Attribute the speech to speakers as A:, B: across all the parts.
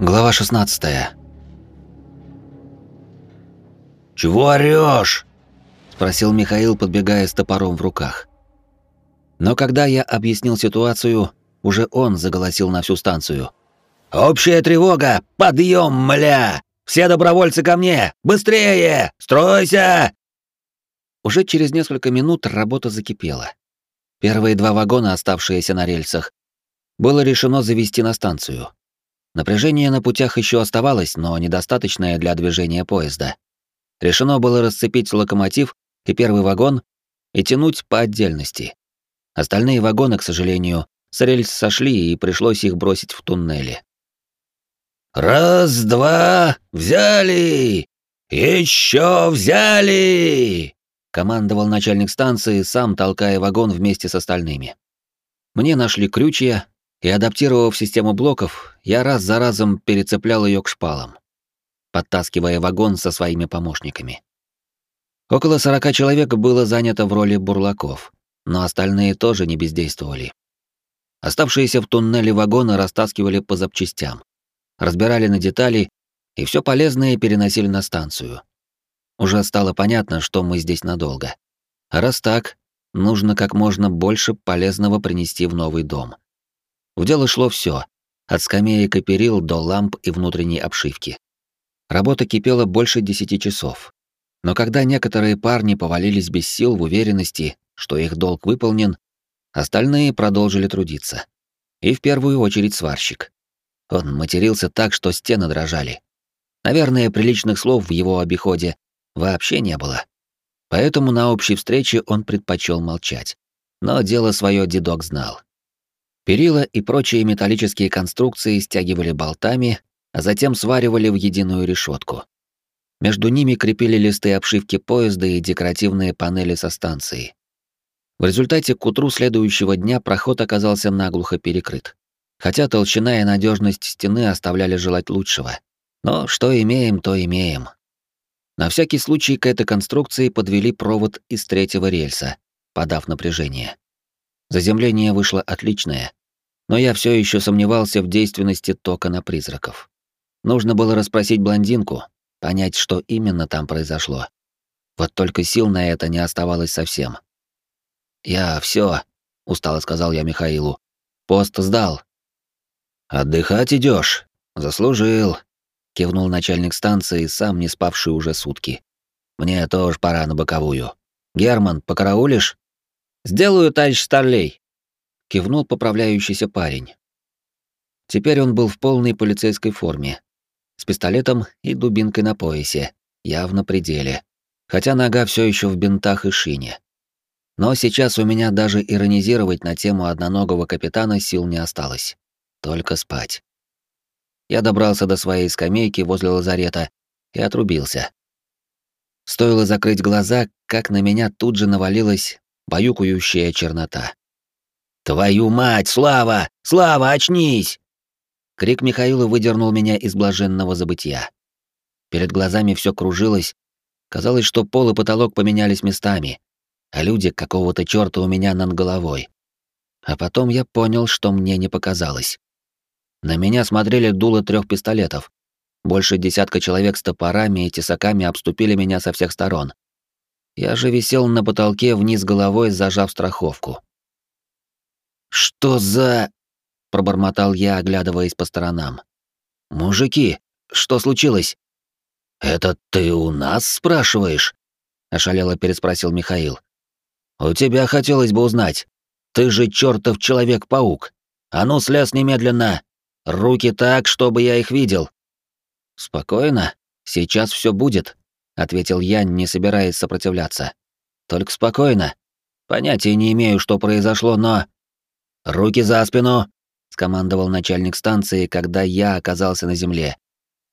A: Глава 16.
B: «Чего орёшь?»
A: — спросил Михаил, подбегая с топором в руках. Но когда я объяснил ситуацию, уже он заголосил на всю станцию.
B: «Общая тревога! Подъем, мля! Все добровольцы ко мне! Быстрее! Стройся!»
A: Уже через несколько минут работа закипела. Первые два вагона, оставшиеся на рельсах, было решено завести на станцию. Напряжение на путях еще оставалось, но недостаточное для движения поезда. Решено было расцепить локомотив и первый вагон и тянуть по отдельности. Остальные вагоны, к сожалению, с рельс сошли и пришлось их бросить в туннели.
B: «Раз, два, взяли! Еще взяли!» — командовал начальник станции, сам толкая вагон вместе с остальными.
A: Мне нашли крючья, и, адаптировав систему блоков, я раз за разом перецеплял ее к шпалам, подтаскивая вагон со своими помощниками. Около сорока человек было занято в роли бурлаков, но остальные тоже не бездействовали. Оставшиеся в туннеле вагоны растаскивали по запчастям, разбирали на детали и все полезное переносили на станцию. Уже стало понятно, что мы здесь надолго. А раз так, нужно как можно больше полезного принести в новый дом. В дело шло все, от скамеек и перил до ламп и внутренней обшивки. Работа кипела больше десяти часов. Но когда некоторые парни повалились без сил в уверенности, что их долг выполнен, остальные продолжили трудиться. И в первую очередь сварщик. Он матерился так, что стены дрожали. Наверное, приличных слов в его обиходе вообще не было. Поэтому на общей встрече он предпочел молчать. Но дело свое дедок знал. Перила и прочие металлические конструкции стягивали болтами, а затем сваривали в единую решетку. Между ними крепили листы обшивки поезда и декоративные панели со станции. В результате к утру следующего дня проход оказался наглухо перекрыт. Хотя толщина и надежность стены оставляли желать лучшего. Но что имеем, то имеем. На всякий случай к этой конструкции подвели провод из третьего рельса, подав напряжение. Заземление вышло отличное, но я все еще сомневался в действенности тока на призраков. Нужно было расспросить блондинку, понять, что именно там произошло. Вот только сил на это не оставалось совсем. «Я все, устало сказал я Михаилу. «Пост сдал».
B: «Отдыхать идешь, Заслужил», —
A: кивнул начальник станции, сам не спавший уже сутки.
B: «Мне тоже пора на боковую. Герман, покараулишь?»
A: «Сделаю, товарищ Старлей», кивнул поправляющийся парень. Теперь он был в полной полицейской форме, с пистолетом и дубинкой на поясе, явно при деле, хотя нога все еще в бинтах и шине. Но сейчас у меня даже иронизировать на тему одноногого капитана сил не осталось. Только спать. Я добрался до своей скамейки возле лазарета и отрубился. Стоило закрыть глаза, как на меня тут же навалилась баюкающая чернота.
B: «Твою мать, Слава! Слава, очнись!»
A: Крик Михаила выдернул меня из блаженного забытия. Перед глазами все кружилось. Казалось, что пол и потолок поменялись местами, а люди какого-то черта у меня над головой. А потом я понял, что мне не показалось. На меня смотрели дуло трех пистолетов. Больше десятка человек с топорами и тесаками обступили меня со всех сторон. Я же висел на потолке вниз головой, зажав страховку.
B: «Что за...»
A: — пробормотал я, оглядываясь по сторонам.
B: «Мужики, что случилось?» «Это ты у нас спрашиваешь?» — ошалело переспросил Михаил. «У тебя хотелось бы узнать. Ты же чертов человек-паук. А ну, слез немедленно! Руки так, чтобы я их видел!»
A: «Спокойно, сейчас все будет», — ответил я, не собираясь сопротивляться. «Только спокойно. Понятия не имею, что произошло, но...»
B: «Руки за спину!»
A: — скомандовал начальник станции, когда я оказался на земле.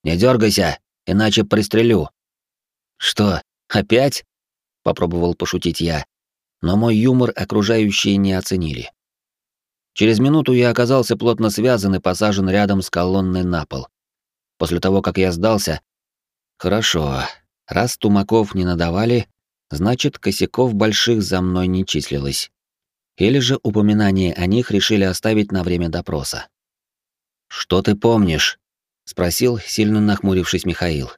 B: «Не дергайся, иначе пристрелю».
A: «Что, опять?» — попробовал пошутить я, но мой юмор окружающие не оценили. Через минуту я оказался плотно связан и посажен рядом с колонной на пол. После того, как я сдался... Хорошо, раз тумаков не надавали, значит, косяков больших за мной не числилось или же упоминание о них решили оставить на время допроса.
B: «Что ты помнишь?»
A: спросил, сильно нахмурившись Михаил.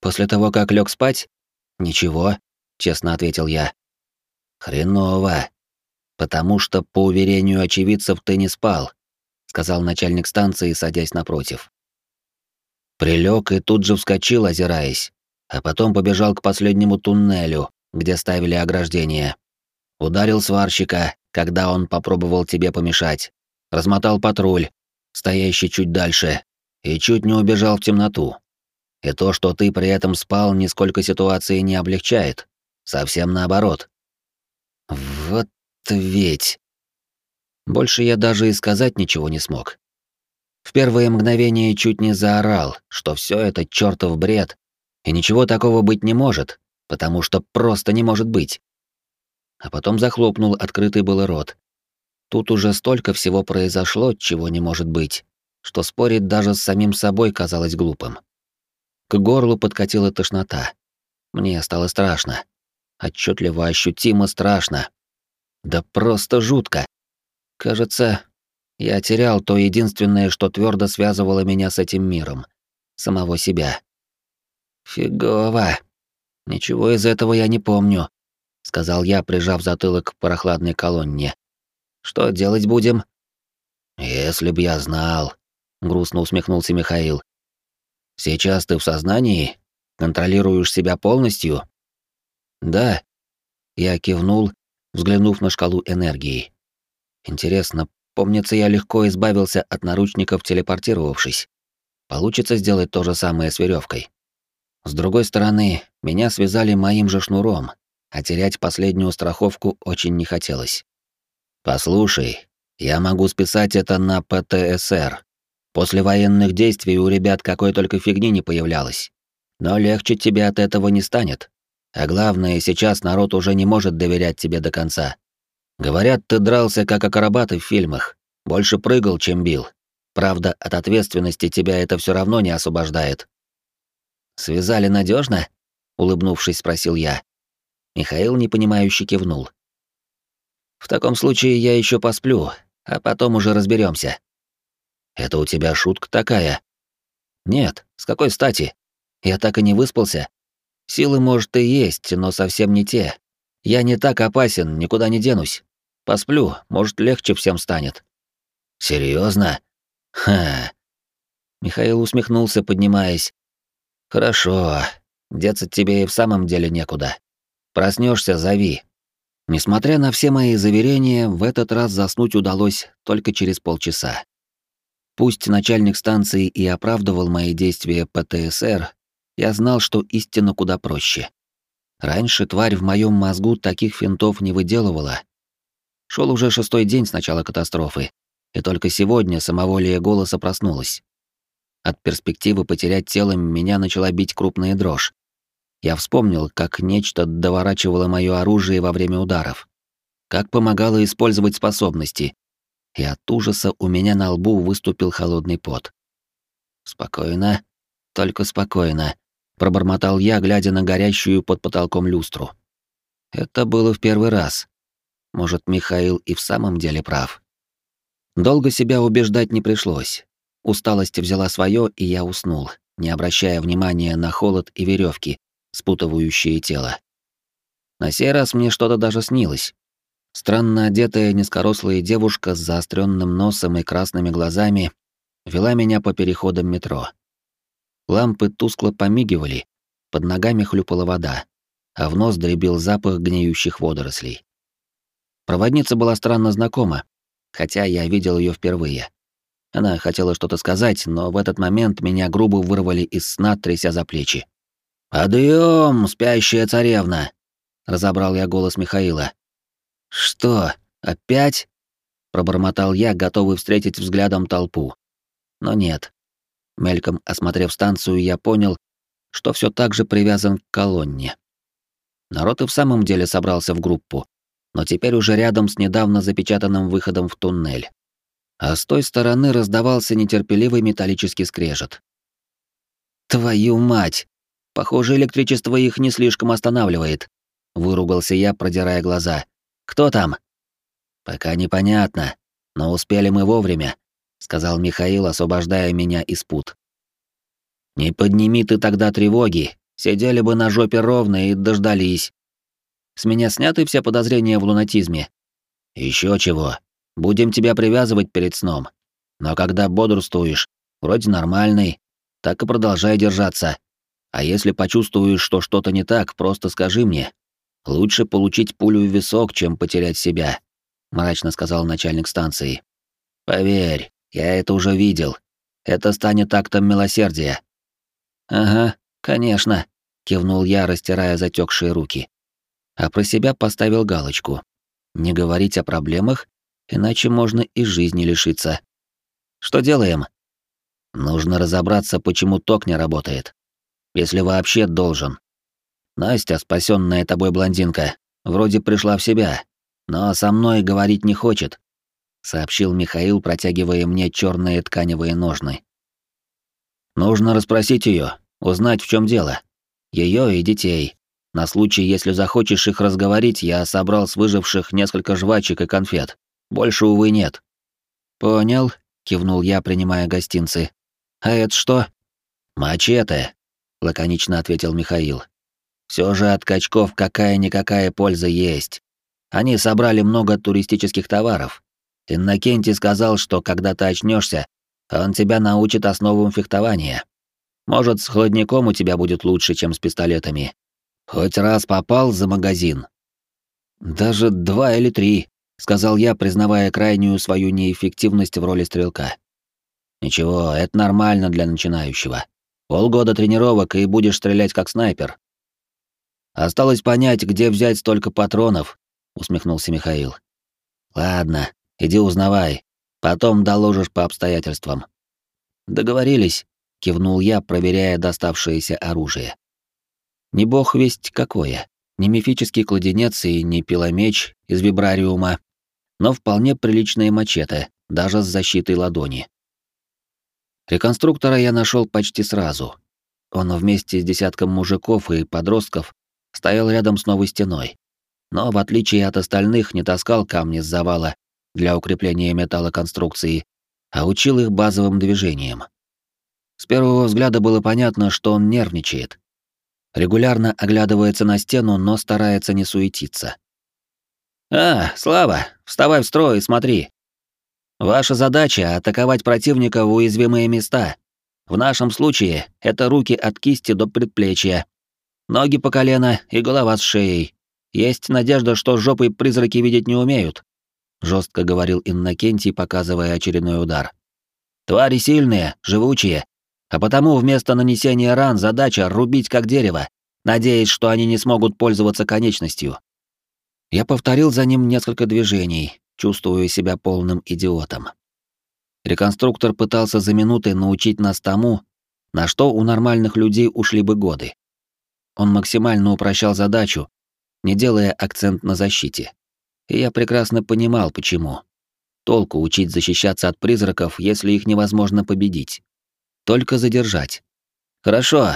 A: После того, как лег спать? Ничего, честно ответил я. Хреново. Потому что, по уверению очевидцев, ты не спал, сказал начальник станции, садясь напротив. Прилег и тут же вскочил, озираясь, а потом побежал к последнему туннелю, где ставили ограждение. Ударил сварщика, когда он попробовал тебе помешать. Размотал патруль, стоящий чуть дальше, и чуть не убежал в темноту. И то, что ты при этом спал, нисколько ситуации не облегчает. Совсем наоборот. Вот ведь... Больше я даже и сказать ничего не смог. В первые мгновения чуть не заорал, что все это чертов бред, и ничего такого быть не может, потому что просто не может быть. А потом захлопнул открытый был рот. Тут уже столько всего произошло, чего не может быть, что спорить даже с самим собой казалось глупым. К горлу подкатила тошнота. Мне стало страшно. Отчетливо ощутимо страшно. Да просто жутко. Кажется, я терял то единственное, что твердо связывало меня с этим миром. Самого себя. Фигово. Ничего из этого я не помню, сказал я, прижав затылок к прохладной колонне. Что делать будем? Если б я знал, грустно усмехнулся Михаил. Сейчас ты в сознании? Контролируешь себя полностью? Да. Я кивнул, взглянув на шкалу энергии. Интересно, помнится, я легко избавился от наручников, телепортировавшись. Получится сделать то же самое с веревкой. С другой стороны, меня связали моим же шнуром, а терять последнюю страховку очень не хотелось. Послушай, я могу списать это на ПТСР. После военных действий у ребят какой только фигни не появлялось. Но легче тебе от этого не станет. А главное, сейчас народ уже не может доверять тебе до конца. Говорят, ты дрался как акробаты в фильмах, больше прыгал, чем бил. Правда, от ответственности тебя это все равно не освобождает. Связали надежно? улыбнувшись, спросил я. Михаил непонимающе кивнул. В таком случае я еще посплю, а потом уже разберемся. Это у тебя шутка такая? Нет, с какой стати? Я так и не выспался. Силы, может, и есть, но совсем не те. Я не так опасен, никуда не денусь. Посплю, может, легче всем станет. Серьезно? Ха. Михаил усмехнулся, поднимаясь. Хорошо. Деться тебе и в самом деле некуда. Проснешься, зови. Несмотря на все мои заверения, в этот раз заснуть удалось только через полчаса. Пусть начальник станции и оправдывал мои действия ПТСР, я знал, что истина куда проще. Раньше тварь в моем мозгу таких финтов не выделывала. Шел уже шестой день с начала катастрофы, и только сегодня самоволие голоса проснулась. От перспективы потерять тело меня начала бить крупная дрожь. Я вспомнил, как нечто доворачивало мое оружие во время ударов, как помогало использовать способности, и от ужаса у меня на лбу выступил холодный пот. «Спокойно, только спокойно», — пробормотал я, глядя на горящую под потолком люстру. Это было в первый раз. Может, Михаил и в самом деле прав. Долго себя убеждать не пришлось. Усталость взяла свое, и я уснул, не обращая внимания на холод и веревки, спутывающие тело. На сей раз мне что-то даже снилось. Странно одетая низкорослая девушка с заостренным носом и красными глазами вела меня по переходам метро. Лампы тускло помигивали, под ногами хлюпала вода, а в нос дребил запах гниющих водорослей. Проводница была странно знакома, хотя я видел ее впервые. Она хотела что-то сказать, но в этот момент меня грубо вырвали из сна, тряся за плечи. «Подъем, спящая царевна!» — разобрал я голос Михаила. «Что, опять?» — пробормотал я, готовый встретить взглядом толпу. Но нет. Мельком осмотрев станцию, я понял, что все так же привязан к колонне. Народ и в самом деле собрался в группу, но теперь уже рядом с недавно запечатанным выходом в туннель. А с той стороны раздавался нетерпеливый металлический скрежет. «Твою мать!» Похоже, электричество их не слишком останавливает. Выругался я, продирая глаза. Кто там? Пока непонятно, но успели мы вовремя, сказал Михаил, освобождая меня из пут. Не подними ты тогда тревоги, сидели бы на жопе ровно и дождались. С меня сняты все подозрения в лунатизме. Еще чего. Будем тебя привязывать перед сном. Но когда бодрствуешь, вроде нормальный, так и продолжай держаться. А если почувствуешь, что что-то не так, просто скажи мне. Лучше получить пулю в висок, чем потерять себя, мрачно сказал начальник станции. Поверь, я это уже видел. Это станет актом милосердия. Ага, конечно, кивнул я, растирая затекшие руки. А про себя поставил галочку. Не говорить о проблемах, иначе можно и жизни лишиться. Что делаем? Нужно разобраться, почему ток не работает. Если вообще должен. Настя, спасенная тобой блондинка, вроде пришла в себя, но со мной говорить не хочет, сообщил Михаил, протягивая мне черные тканевые ножны. Нужно расспросить ее, узнать, в чем дело. Ее и детей. На случай, если захочешь их разговорить, я собрал с выживших несколько жвачек и конфет. Больше, увы, нет. Понял, кивнул я, принимая гостинцы. А это что? Мачете, лаконично ответил Михаил. Все же от качков какая-никакая польза есть. Они собрали много туристических товаров. Иннокентий сказал, что когда ты очнешься, он тебя научит основам фехтования. Может, с холодником у тебя будет лучше, чем с пистолетами. Хоть раз попал за магазин. Даже два или три, сказал я, признавая крайнюю свою неэффективность в роли стрелка. Ничего, это нормально для начинающего. Полгода тренировок и будешь стрелять как снайпер. Осталось понять, где взять столько патронов, усмехнулся Михаил. Ладно, иди узнавай, потом доложишь по обстоятельствам. Договорились, кивнул я, проверяя доставшееся оружие. Не бог весть какое, не мифический кладенец и не пиломеч из вибрариума, но вполне приличные мачете, даже с защитой ладони. Реконструктора я нашел почти сразу. Он вместе с десятком мужиков и подростков стоял рядом с новой стеной. Но, в отличие от остальных, не таскал камни с завала для укрепления металлоконструкции, а учил их базовым движениям. С первого взгляда было понятно, что он нервничает. Регулярно оглядывается на стену, но старается не суетиться. «А, Слава, вставай в строй и смотри. Ваша задача — атаковать противника в уязвимые места. В нашем случае это руки от кисти до предплечья, Ноги по колено и голова с шеей. Есть надежда, что жопой призраки видеть не умеют, жестко говорил Иннокентий, показывая очередной удар. Твари сильные, живучие, а потому вместо нанесения ран задача рубить как дерево, надеясь, что они не смогут пользоваться конечностью. Я повторил за ним несколько движений, чувствуя себя полным идиотом. Реконструктор пытался за минуты научить нас тому, на что у нормальных людей ушли бы годы. Он максимально упрощал задачу, не делая акцент на защите. И я прекрасно понимал, почему. Толку учить защищаться от призраков, если их невозможно победить. Только задержать. «Хорошо.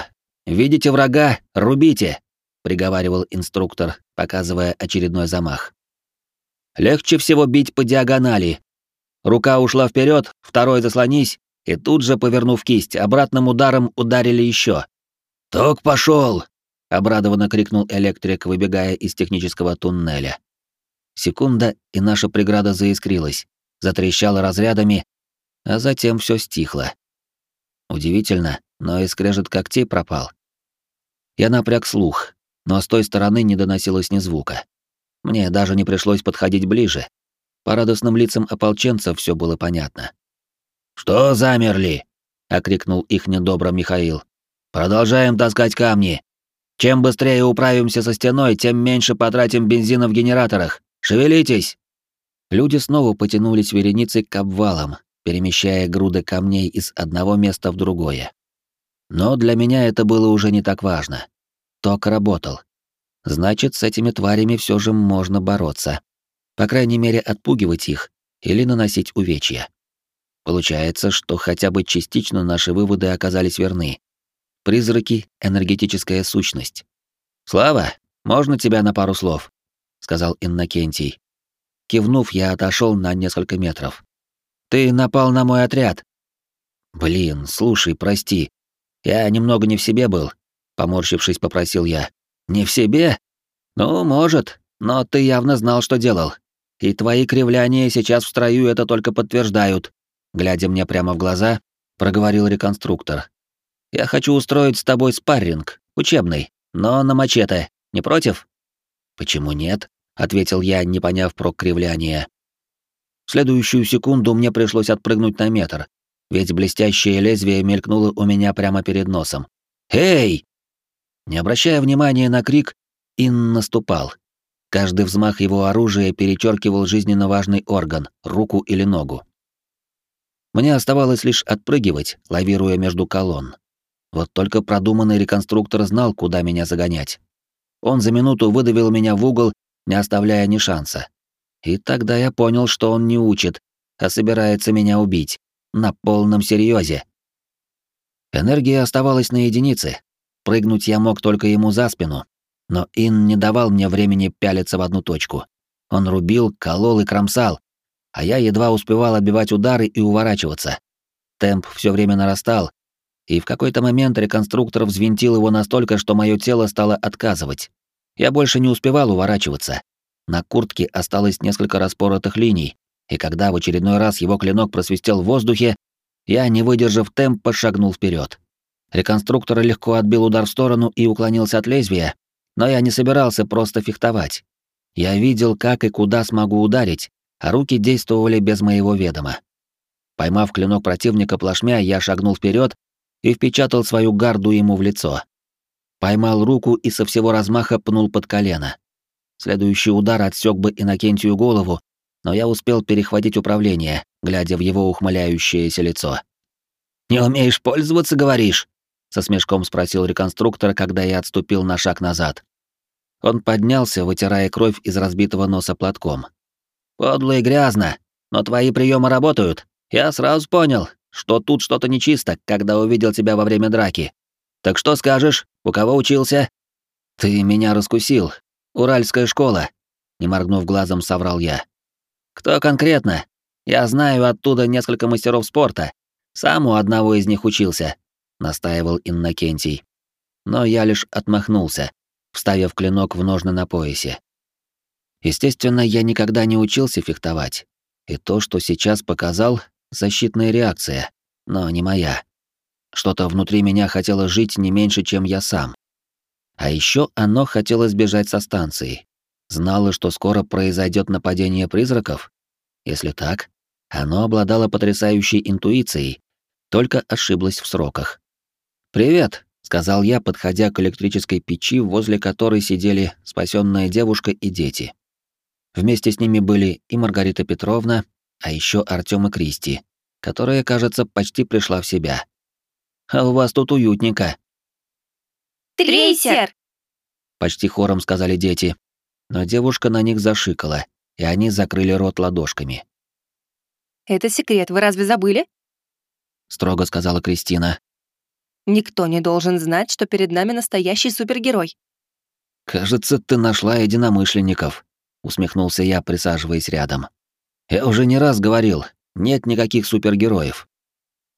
A: Видите врага? Рубите!» — приговаривал инструктор, показывая очередной замах. «Легче всего бить по диагонали. Рука ушла вперед, второй заслонись, и тут же, повернув кисть, обратным ударом ударили еще. «Ток пошел! обрадованно крикнул электрик, выбегая из технического туннеля. Секунда, и наша преграда заискрилась, затрещала разрядами, а затем все стихло. Удивительно, но и скрежет когтей пропал. Я напряг слух, но с той стороны не доносилось ни звука. Мне даже не пришлось подходить ближе. По радостным лицам ополченцев все было понятно. «Что замерли?» — окрикнул их недобро Михаил. «Продолжаем таскать камни. Чем быстрее управимся со стеной, тем меньше потратим бензина в генераторах. Шевелитесь!» Люди снова потянулись вереницей к обвалам, перемещая груды камней из одного места в другое. Но для меня это было уже не так важно. Ток работал. Значит, с этими тварями все же можно бороться. По крайней мере, отпугивать их или наносить увечья. Получается, что хотя бы частично наши выводы оказались верны. Призраки — энергетическая сущность. «Слава, можно тебя на пару слов?» — сказал Иннокентий. Кивнув, я отошел на несколько метров. «Ты напал на мой отряд». «Блин, слушай, прости. Я немного не в себе был, поморщившись, попросил я. Не в себе? Ну, может, но ты явно знал, что делал. И твои кривляния сейчас в строю это только подтверждают. Глядя мне прямо в глаза, проговорил реконструктор. Я хочу устроить с тобой спарринг, учебный, но на мачете. Не против? Почему нет? ответил я, не поняв про кривляние. В следующую секунду мне пришлось отпрыгнуть на метр, ведь блестящее лезвие мелькнуло у меня прямо перед носом. «Эй!» Не обращая внимания на крик, Ин наступал. Каждый взмах его оружия перечеркивал жизненно важный орган, руку или ногу. Мне оставалось лишь отпрыгивать, лавируя между колонн. Вот только продуманный реконструктор знал, куда меня загонять. Он за минуту выдавил меня в угол, не оставляя ни шанса. И тогда я понял, что он не учит, а собирается меня убить. На полном серьезе. Энергия оставалась на единице. Прыгнуть я мог только ему за спину. Но Ин не давал мне времени пялиться в одну точку. Он рубил, колол и кромсал, а я едва успевал отбивать удары и уворачиваться. Темп все время нарастал, и в какой-то момент реконструктор взвинтил его настолько, что мое тело стало отказывать. Я больше не успевал уворачиваться. На куртке осталось несколько распоротых линий, и когда в очередной раз его клинок просвистел в воздухе, я, не выдержав темпа, шагнул вперед. Реконструктор легко отбил удар в сторону и уклонился от лезвия, но я не собирался просто фехтовать. Я видел, как и куда смогу ударить, а руки действовали без моего ведома. Поймав клинок противника плашмя, я шагнул вперед и впечатал свою гарду ему в лицо. Поймал руку и со всего размаха пнул под колено. Следующий удар отсек бы Иннокентию голову, но я успел перехватить управление, глядя в его ухмыляющееся лицо. «Не умеешь пользоваться, говоришь?» — со смешком спросил реконструктор, когда я отступил на шаг назад. Он поднялся, вытирая кровь из разбитого носа платком. «Подло и грязно, но твои приемы работают. Я сразу понял, что тут что-то нечисто, когда увидел тебя во время драки. Так что скажешь, у кого учился?» «Ты меня раскусил. Уральская школа», — не моргнув глазом, соврал я. «Кто конкретно? Я знаю оттуда несколько мастеров спорта. Сам у одного из них учился», — настаивал Иннокентий. Но я лишь отмахнулся, вставив клинок в ножны на поясе. Естественно, я никогда не учился фехтовать. И то, что сейчас показал, защитная реакция, но не моя. Что-то внутри меня хотело жить не меньше, чем я сам. А еще оно хотело сбежать со станции. Знало, что скоро произойдет нападение призраков? Если так, оно обладало потрясающей интуицией, только ошиблось в сроках. «Привет», — сказал я, подходя к электрической печи, возле которой сидели спасенная девушка и дети. Вместе с ними были и Маргарита Петровна, а еще Артём и Кристи, которая, кажется, почти пришла в себя. «А у вас тут уютненько».
C: «Трейсер!»
A: Почти хором сказали дети, но девушка на них зашикала, и они закрыли рот ладошками.
C: «Это секрет, вы разве забыли?»
A: Строго сказала Кристина.
C: «Никто не должен знать, что перед нами настоящий супергерой».
A: «Кажется, ты нашла единомышленников», — усмехнулся я, присаживаясь рядом. «Я уже не раз говорил, нет никаких супергероев».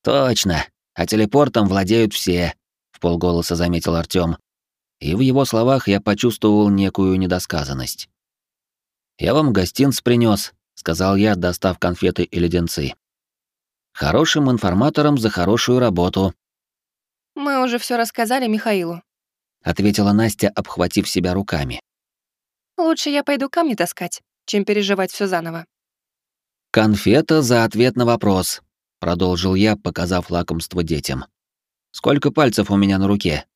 A: «Точно, а телепортом владеют все», — в полголоса заметил Артём. И в его словах я почувствовал некую недосказанность. «Я вам гостинц принес, сказал я, достав конфеты и леденцы. «Хорошим информатором за хорошую работу».
C: «Мы уже все рассказали Михаилу», —
A: ответила Настя, обхватив себя руками.
C: «Лучше я пойду камни таскать, чем переживать все заново».
A: «Конфета за ответ на вопрос», — продолжил я, показав лакомство детям. «Сколько пальцев у меня на руке?»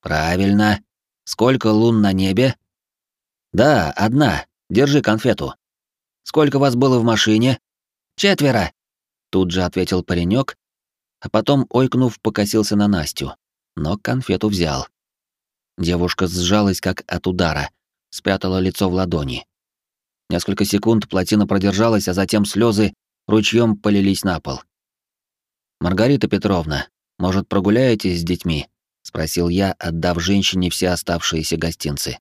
A: «Правильно. Сколько лун на небе?» «Да, одна. Держи конфету». «Сколько вас было в машине?» «Четверо», — тут же ответил паренек, а потом, ойкнув, покосился на Настю, но конфету взял. Девушка сжалась как от удара, спрятала лицо в ладони. Несколько секунд плотина продержалась, а затем слезы ручьем полились на пол. «Маргарита Петровна, может, прогуляетесь с детьми?» — спросил я, отдав женщине все оставшиеся гостинцы.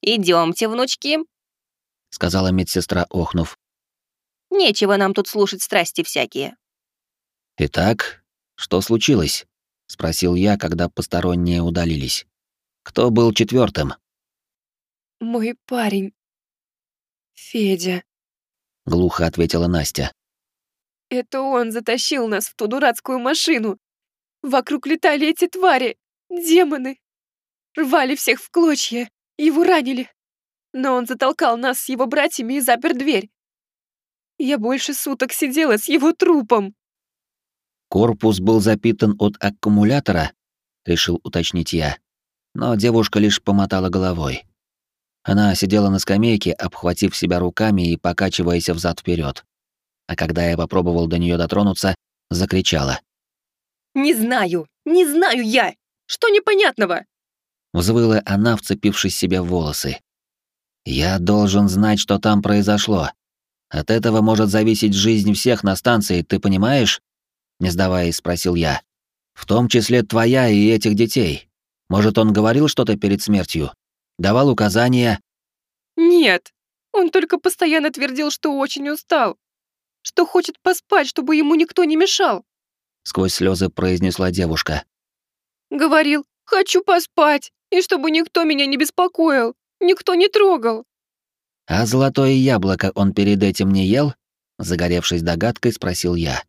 C: Идемте, внучки», —
A: сказала медсестра, охнув.
C: «Нечего нам тут слушать страсти всякие».
A: «Итак, что случилось?» спросил я, когда посторонние удалились. Кто был четвертым?
C: Мой парень. Федя.
A: Глухо ответила Настя.
C: Это он затащил нас в ту дурацкую машину. Вокруг летали эти твари, демоны. Рвали всех в клочья, его ранили. Но он затолкал нас с его братьями и запер дверь. Я больше суток сидела с его трупом.
A: Корпус был запитан от аккумулятора, решил уточнить я. Но девушка лишь помотала головой. Она сидела на скамейке, обхватив себя руками и покачиваясь взад вперед. А когда я попробовал до нее дотронуться, закричала.
C: «Не знаю! Не знаю я! Что непонятного?»
A: Взвыла она, вцепившись себе в волосы. «Я должен знать, что там произошло. От этого может зависеть жизнь всех на станции, ты понимаешь?» Не сдаваясь, спросил я. В том числе твоя и этих детей. Может, он говорил что-то перед смертью? Давал указания?
C: Нет. Он только постоянно твердил, что очень устал. Что хочет поспать, чтобы ему никто не мешал.
A: Сквозь слезы произнесла девушка.
C: Говорил, хочу поспать, и чтобы никто меня не беспокоил, никто не трогал.
A: А золотое яблоко он перед этим не ел? Загоревшись догадкой, спросил я.